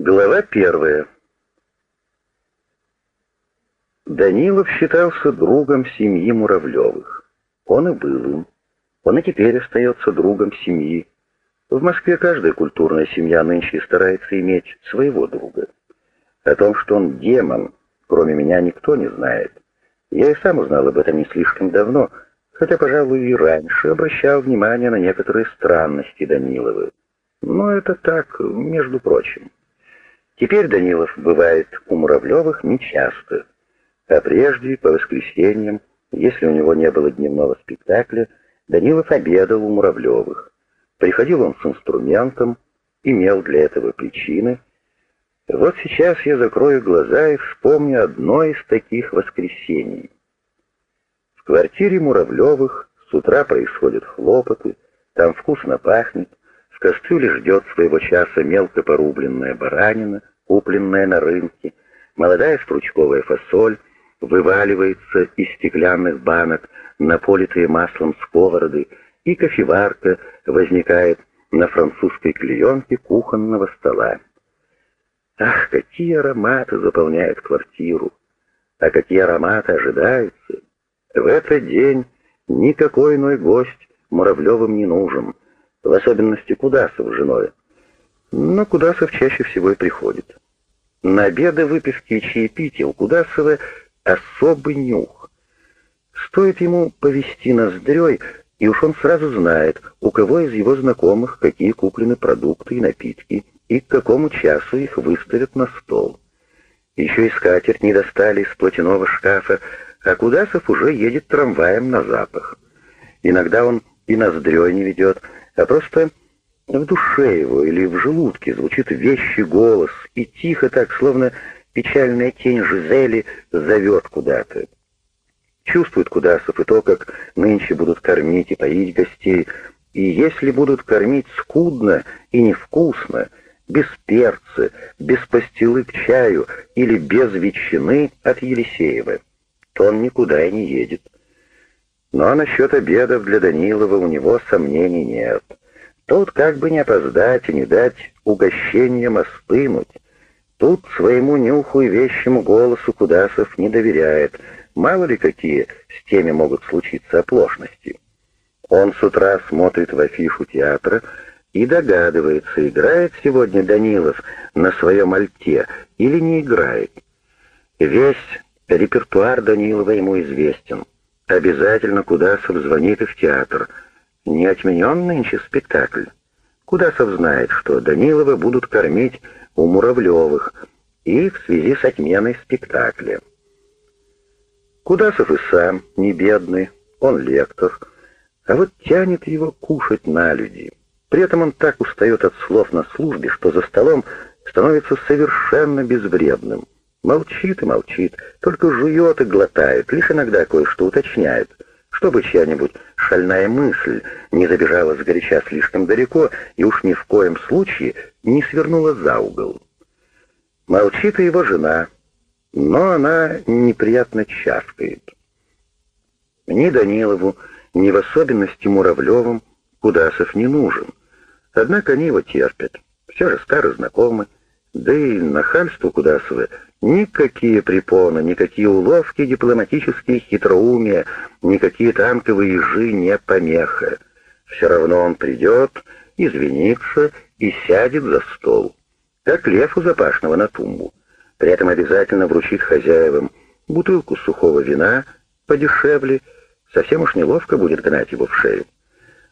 Глава первая. Данилов считался другом семьи Муравлевых. Он и был им. Он и теперь остается другом семьи. В Москве каждая культурная семья нынче старается иметь своего друга. О том, что он демон, кроме меня никто не знает. Я и сам узнал об этом не слишком давно, хотя, пожалуй, и раньше обращал внимание на некоторые странности Данилова. Но это так, между прочим. Теперь Данилов бывает у Муравлевых нечасто, а прежде, по воскресеньям, если у него не было дневного спектакля, Данилов обедал у Муравлевых. Приходил он с инструментом, имел для этого причины. Вот сейчас я закрою глаза и вспомню одно из таких воскресений. В квартире Муравлевых с утра происходят хлопоты, там вкусно пахнет, в кастрюле ждет своего часа мелко порубленная баранина, купленная на рынке, молодая стручковая фасоль вываливается из стеклянных банок на политые маслом сковороды, и кофеварка возникает на французской клеенке кухонного стола. Ах, какие ароматы заполняют квартиру! А какие ароматы ожидаются! В этот день никакой иной гость Муравлевым не нужен — в особенности Кудасов с женой. Но Кудасов чаще всего и приходит. На обеды, выпивки и чаепития у Кудасова особый нюх. Стоит ему повести ноздрёй, и уж он сразу знает, у кого из его знакомых какие куплены продукты и напитки, и к какому часу их выставят на стол. Еще и скатерть не достали из платяного шкафа, а Кудасов уже едет трамваем на запах. Иногда он и ноздрёй не ведет, а просто в душе его или в желудке звучит вещий голос, и тихо так, словно печальная тень Жизели зовет куда-то. Чувствует Кудасов и то, как нынче будут кормить и поить гостей, и если будут кормить скудно и невкусно, без перца, без пастилы к чаю или без ветчины от Елисеева, то он никуда и не едет. Но насчет обедов для Данилова у него сомнений нет. Тут как бы не опоздать и не дать угощениям остынуть. Тут своему нюху и вещему голосу Кудасов не доверяет. Мало ли какие с теми могут случиться оплошности. Он с утра смотрит в афишу театра и догадывается, играет сегодня Данилов на своем альте или не играет. Весь репертуар Данилова ему известен. Обязательно Кудасов звонит и в театр. Не отменен нынче спектакль. Кудасов знает, что Данилова будут кормить у Муравлевых и в связи с отменой спектакля. Кудасов и сам не бедный, он лектор, а вот тянет его кушать на люди. При этом он так устает от слов на службе, что за столом становится совершенно безвредным. Молчит и молчит, только жует и глотает, лишь иногда кое-что уточняет, чтобы чья-нибудь шальная мысль не забежала сгоряча слишком далеко и уж ни в коем случае не свернула за угол. Молчит и его жена, но она неприятно чавкает. Ни Данилову, ни в особенности Муравлевым Кудасов не нужен. Однако они его терпят, все же старые знакомы, да и нахальство Кудасова Никакие препоны, никакие уловки, дипломатические хитроумия, никакие танковые ежи не помеха. Все равно он придет, извинится и сядет за стол, как лев у запашного на тумбу. При этом обязательно вручит хозяевам бутылку сухого вина подешевле, совсем уж неловко будет гнать его в шею.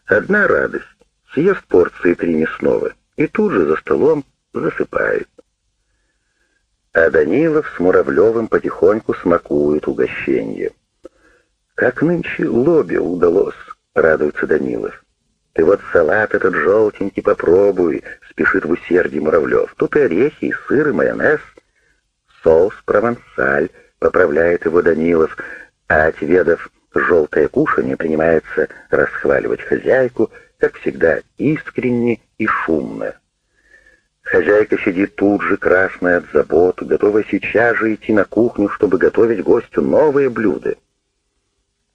Одна радость — съест порции три мясного и тут же за столом засыпает а Данилов с Муравлевым потихоньку смакуют угощенье. «Как нынче лобби удалось», — радуется Данилов. «Ты вот салат этот желтенький попробуй», — спешит в усердии Муравлев. «Тут и орехи, и сыр, и майонез». «Соус провансаль», — поправляет его Данилов, а отведав желтое кушанье, принимается расхваливать хозяйку, как всегда, искренне и шумно. Хозяйка сидит тут же, красная от забот, готовая сейчас же идти на кухню, чтобы готовить гостю новые блюда.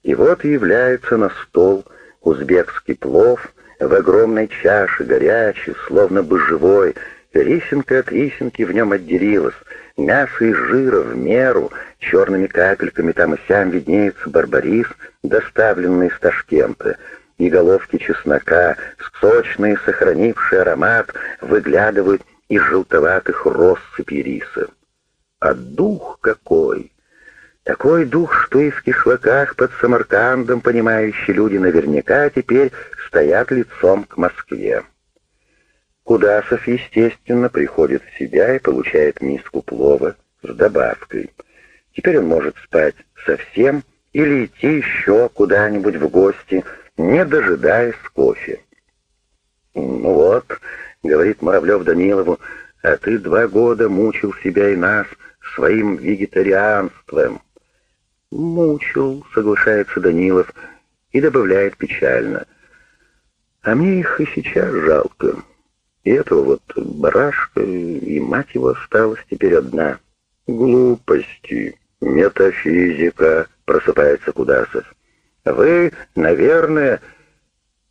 И вот является на стол узбекский плов в огромной чаше, горячий, словно бы живой, Рисинка от рисинки в нем отделилась, мясо и жира в меру, черными капельками там и сям виднеется барбарис, доставленный из Ташкента, и головки чеснока, сочные, сохранившие аромат, выглядывают из желтоватых россыпей риса. А дух какой! Такой дух, что и в кишлаках под Самаркандом понимающие люди наверняка теперь стоят лицом к Москве. Кудасов, естественно, приходит в себя и получает миску плова с добавкой. Теперь он может спать совсем или идти еще куда-нибудь в гости, не дожидаясь кофе. «Ну вот», — говорит Муравлев Данилову, — «а ты два года мучил себя и нас своим вегетарианством». «Мучил», — соглашается Данилов и добавляет печально. «А мне их и сейчас жалко». И этого вот барашка, и мать его осталась теперь одна. Глупости, метафизика, просыпается Кудасов. Вы, наверное,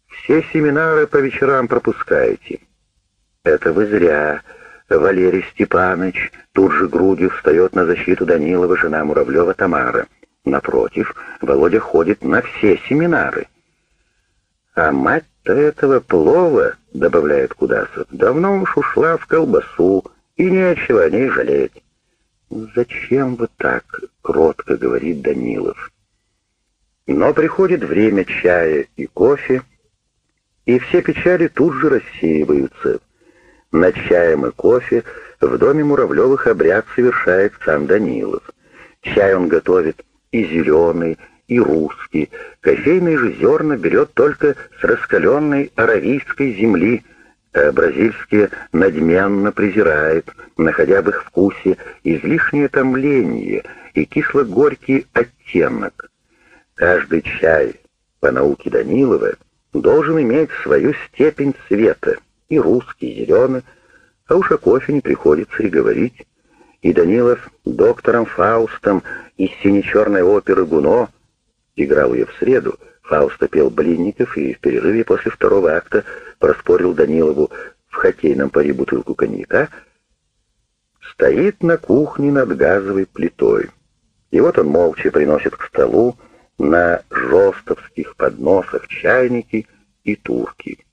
все семинары по вечерам пропускаете. Это вы зря. Валерий Степанович тут же грудью встает на защиту Данилова, жена Муравлева Тамара. Напротив, Володя ходит на все семинары. А мать-то этого плова, добавляет Кудасов, давно уж ушла в колбасу, и нечего о ней жалеть. «Зачем вы так?» — кротко говорит Данилов. Но приходит время чая и кофе, и все печали тут же рассеиваются. Над чаем и кофе в доме Муравлевых обряд совершает сам Данилов. Чай он готовит и зеленый, и русский. Кофейные же зерна берет только с раскаленной аравийской земли, а бразильские надменно презирает, находя в их вкусе излишнее томление и кисло-горький оттенок. Каждый чай, по науке Данилова, должен иметь свою степень цвета, и русский, и зеленый, а уж о кофе не приходится и говорить. И Данилов доктором Фаустом из сине-черной оперы «Гуно» играл ее в среду, Фауста пел Блинников и в перерыве после второго акта проспорил Данилову в хоккейном паре бутылку коньяка, стоит на кухне над газовой плитой. И вот он молча приносит к столу на жестовских подносах чайники и турки.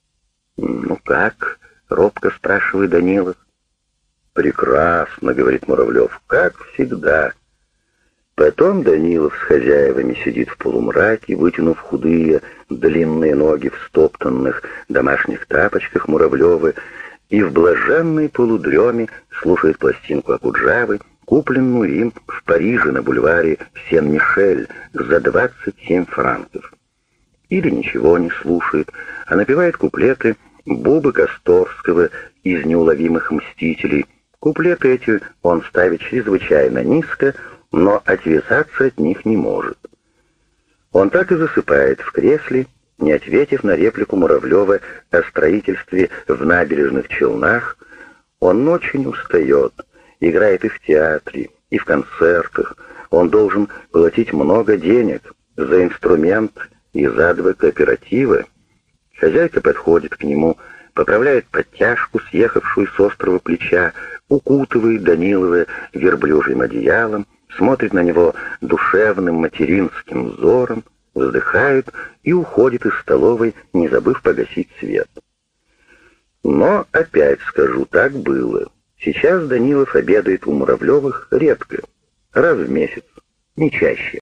«Ну как?» — робко спрашивает Данилов. «Прекрасно», — говорит Муравлев, — «как всегда». Потом Данилов с хозяевами сидит в полумраке, вытянув худые, длинные ноги в стоптанных домашних тапочках Муравлевы, и в блаженной полудреме слушает пластинку Акуджавы, купленную им в Париже на бульваре Сен-Мишель за 27 франков. Или ничего не слушает, а напевает куплеты Бубы Косторского из «Неуловимых мстителей». Куплеты эти он ставит чрезвычайно низко, но отвязаться от них не может. Он так и засыпает в кресле, не ответив на реплику Муравлева о строительстве в набережных Челнах. Он очень устает, играет и в театре, и в концертах. Он должен платить много денег за инструмент и за два кооператива. Хозяйка подходит к нему, поправляет подтяжку, съехавшую с острого плеча, укутывает Данилова верблюжьим одеялом, смотрит на него душевным материнским взором, вздыхает и уходит из столовой, не забыв погасить свет. Но, опять скажу, так было. Сейчас Данилов обедает у Муравлевых редко, раз в месяц, не чаще.